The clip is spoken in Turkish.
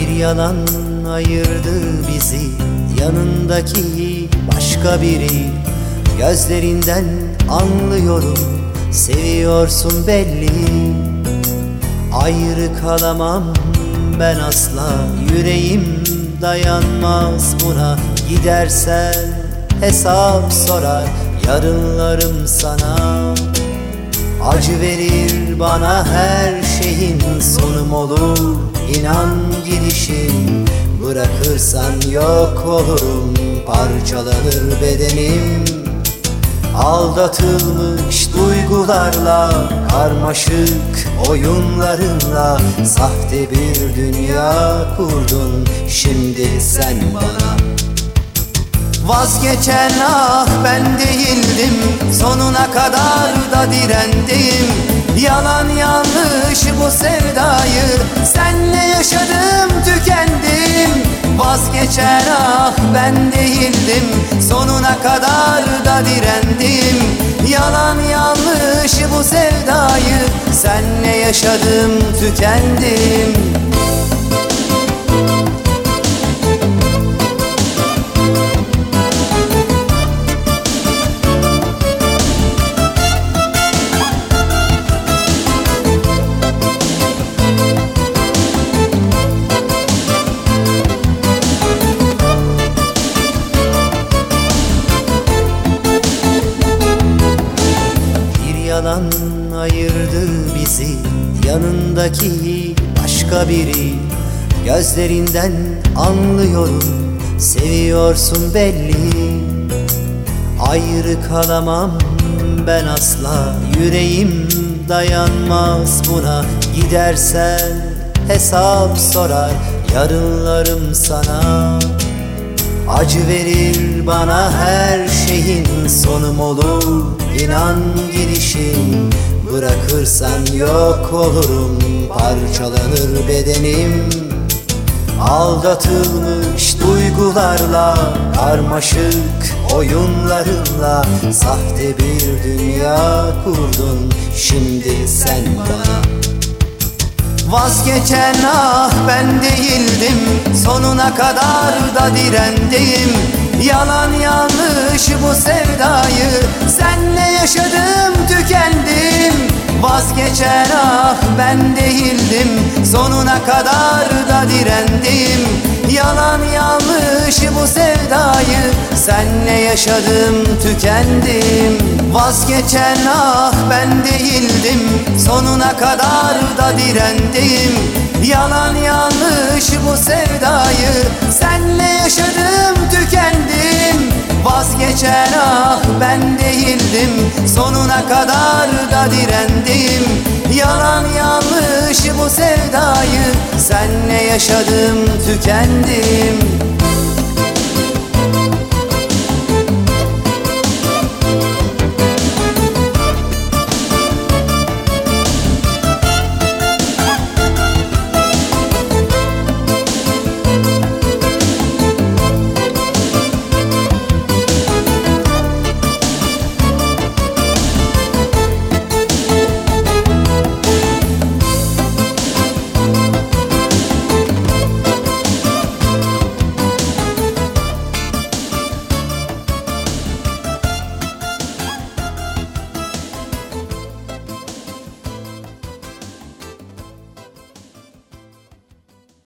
Bir yalan ayırdı bizi Yanındaki başka biri. Gözlerinden anlıyorum Seviyorsun belli. Ayrı kalamam ben asla Yüreğim dayanmaz buna. Gidersen hesap sorar Yarınlarım sana. Acı verir bana her İnan gidişim Bırakırsan yok olurum Parçalanır bedenim. Aldatılmış duygularla Karmaşık oyunlarınla Sahte bir dünya kurdun. Şimdi sen bana Vazgeçen ah ben değildim. Sonuna kadar da direndim Yalan bu sevdayı. Senle yaşadım tükendim. Vazgeçen ah ben değildim. Sonuna kadar da direndim. Yalan yanlış bu sevdayı. Senle yaşadım tükendim Yanındaki başka biri. Gözlerinden anlıyorum Seviyorsun belli. Ayrı kalamam ben asla. Yüreğim dayanmaz buna. Gidersen hesap sorar Yarınlarım sana. Acı verir bana her şeyin sonum olur? İnan gidişim Bırakırsan yok olurum Parçalanır bedenim. Aldatılmış duygularla Karmaşık oyunlarınla Sahte bir dünya kurdun. Şimdi sen bana Vazgeçen ah ben değildim Sonuna kadar da direndim Yalan yanlış bu sevdayı Senle yaşadım Vazgeçen ah ben değildim. Sonuna kadar da direndim Yalan yanlış bu sevdayı Senle yaşadım tükendim. Vazgeçen ah ben değildim. Sonuna kadar da direndim Yalan yanlış bu sevdayı Senle yaşadım tükendim Vazgeçen ah ben değildim. Sonuna kadar da direndim. Yalan yanlış bu sevdayı Senle yaşadım tükendim